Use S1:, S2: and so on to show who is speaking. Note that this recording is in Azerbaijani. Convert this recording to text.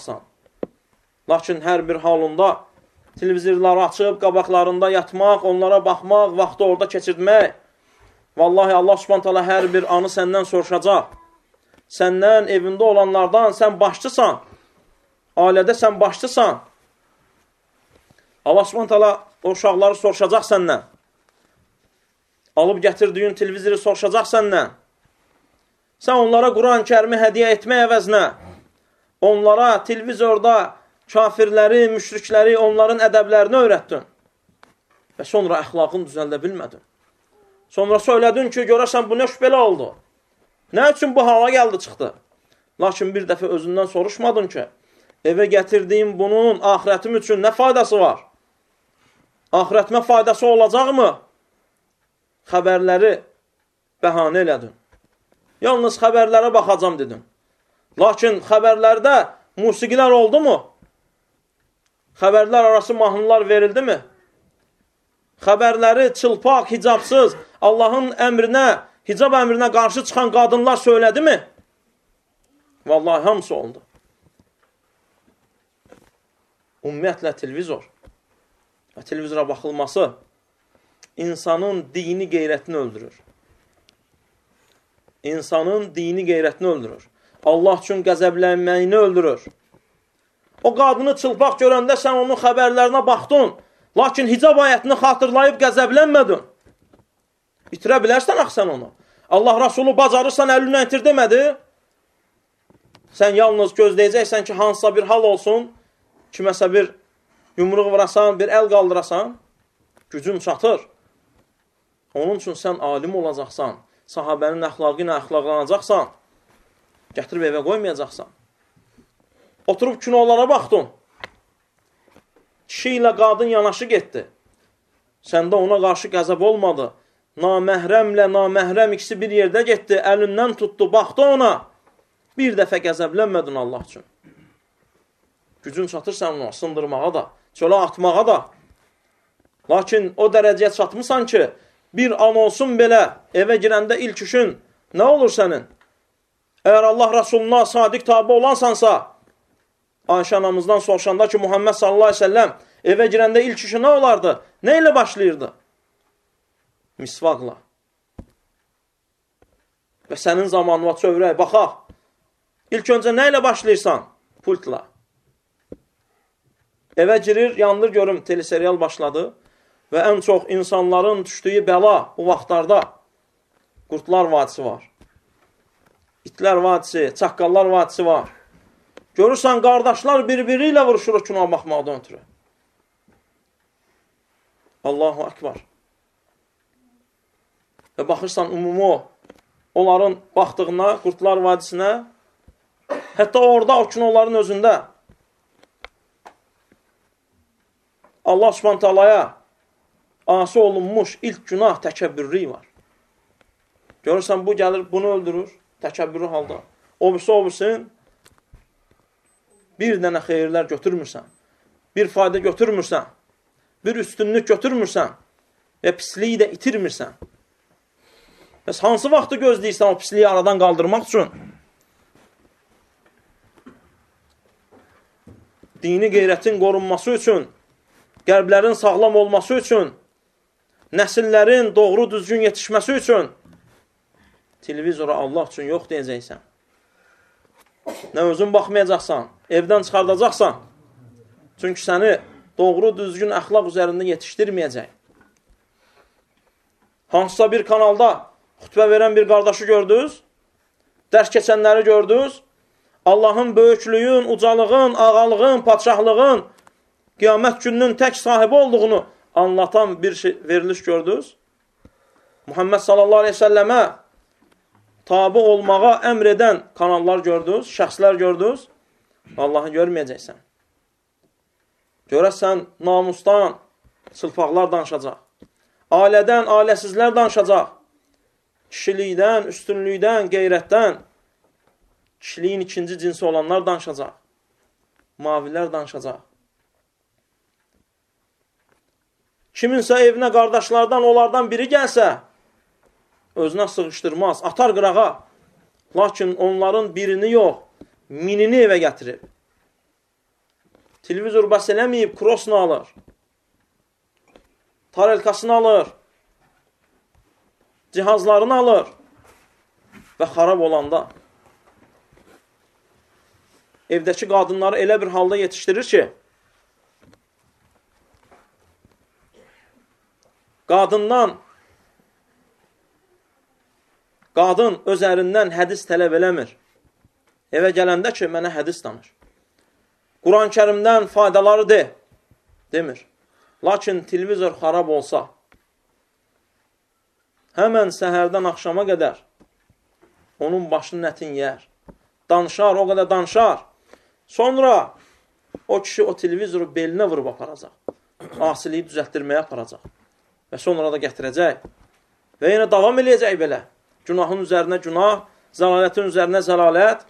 S1: olacaqsan. Lakin hər bir halında televizorları açıb, qabaqlarında yatmaq, onlara baxmaq, vaxtı orada keçirmək. Vallahi Allah subhanət hala hər bir anı səndən soruşacaq. Səndən, evində olanlardan sən başçısan. Ailədə sən başçısan. Allah subhanət hala o uşaqları soruşacaq səndən. Alıb gətirdiyin televizoru soruşacaq səndən. Sən onlara Quran-ı kərimi hədiyə etmək əvəzinə, onlara televizorda kafirləri, müşrikləri, onların ədəblərini öyrətdin. Və sonra əxlaqını düzəldə bilmədin. Sonra söylədin ki, görəsən bu nə şübhələ oldu? Nə üçün bu hala gəldi, çıxdı? Lakin bir dəfə özündən soruşmadın ki, evə gətirdiyim bunun ahirətim üçün nə faydası var? Ahirətimə faydası olacaqmı? Xəbərləri bəhanə elədin. Yalnız xəbərlərə baxacam dedim. Lakin xəbərlərdə musiqilər oldu mu? Xəbərlər arası mahnılar verildimi? Xəbərləri çılpaq, hicabsız, Allahın əmrinə, hicab əmrinə qarşı çıxan qadınlar söylədi mi? Vallahi hamısı oldu. Ümumiyyətlə televizor və televizora baxılması insanın dini qeyrətini öldürür. İnsanın dini qeyrətini öldürür. Allah üçün qəzəblənməyini öldürür. O qadını çılpaq görəndə sən onun xəbərlərinə baxdın, lakin hicab ayətini xatırlayıb qəzəblənmədin. Bitirə bilərsən axı sən onu. Allah Rasulü bacarırsan əlinə itir demədi. Sən yalnız gözləyəcəksən ki, hansısa bir hal olsun, kiməsə bir yumruq vurasan, bir əl qaldırasan, gücün çatır. Onun üçün sən alim olacaqsan, sahabənin əxlaqı ilə əxlaqlanacaqsan, gətirib evə qoymayacaqsan. Oturub kinolara baxdın. Kişi ilə qadın yanaşı getdi. Səndə ona qarşı qəzəb olmadı. Naməhrəmlə naməhrəm ikisi bir yerdə getdi, əlindən tutdu, baxdı ona. Bir dəfə qəzəblənmədin Allah üçün. Gücün çatır sən ona sındırmağa da, çölə atmağa da. Lakin o dərəcəyə çatmısan ki, bir an olsun belə evə girəndə ilk işin nə olur sənin? Əgər Allah Rasuluna sadiq tabi olansansa, Ayşə anamızdan soruşanda ki, Muhammed sallallahu aleyhi ve sellem evə girəndə ilk işi nə olardı? Nə ilə başlayırdı? Misvaqla. Və sənin zamanına çövrək, baxaq. İlk öncə nə ilə başlayırsan? Pultla. Evə girir, yandır görüm, teleserial başladı və ən çox insanların düşdüyü bəla bu vaxtlarda Qurtlar Vadisi var. İtlər Vadisi, Çaqqallar Vadisi var. Görürsən, qardaşlar bir-biri ilə vuruşur kino baxmaqdan ötürü. Allahu Akbar. Və baxırsan, umumu onların baxdığına, Qurtlar Vadisinə, hətta orada o kinoların özündə Allah subhanət alaya asi olunmuş ilk günah təkəbbürlük var. Görürsən, bu gəlir, bunu öldürür, təkəbbürlü halda. O birisi, o birisin, bir dənə xeyirlər götürmürsən, bir fayda götürmürsən, bir üstünlük götürmürsən və pisliyi də itirmirsən. Bəs hansı vaxtı gözləyirsən o pisliyi aradan qaldırmaq üçün? Dini qeyrətin qorunması üçün, qəlblərin sağlam olması üçün, nəsillərin doğru düzgün yetişməsi üçün televizora Allah üçün yox deyəcəksən. Nə özün baxmayacaqsan, evdən çıxardacaqsan. Çünki səni doğru düzgün əxlaq üzərində yetişdirməyəcək. Hansısa bir kanalda xütbə verən bir qardaşı gördünüz, dərs keçənləri gördünüz, Allahın böyüklüyün, ucalığın, ağalığın, patşahlığın, qiyamət gününün tək sahibi olduğunu anlatan bir şey, veriliş gördünüz. Muhammed sallallahu aleyhi ve səlləmə tabi olmağa əmr edən kanallar gördünüz, şəxslər gördünüz. Allahı görməyəcəksən. Görəsən, namusdan çılpaqlar danışacaq. Ailədən, ailəsizlər danışacaq. Kişilikdən, üstünlükdən, qeyrətdən, kişiliyin ikinci cinsi olanlar danışacaq. Mavilər danışacaq. Kiminsə evinə qardaşlardan, onlardan biri gəlsə, özünə sığışdırmaz, atar qırağa. Lakin onların birini yox, minini evə gətirib. televizor bəs eləməyib, krosunu alır, tarelkasını alır, cihazlarını alır və xarab olanda evdəki qadınları elə bir halda yetişdirir ki, qadından qadın öz ərindən hədis tələb eləmir. Evə gələndə ki, mənə hədis danır. Quran-ı kərimdən faydaları de, demir. Lakin televizor xarab olsa, həmən səhərdən axşama qədər onun başını nətin yər. Danışar, o qədər danışar. Sonra o kişi o televizoru belinə vurub aparacaq. Asiliyi düzəltdirməyə aparacaq. Və sonra da gətirəcək. Və yenə davam eləyəcək belə. Günahın üzərinə günah, zəlalətin üzərinə zəlalət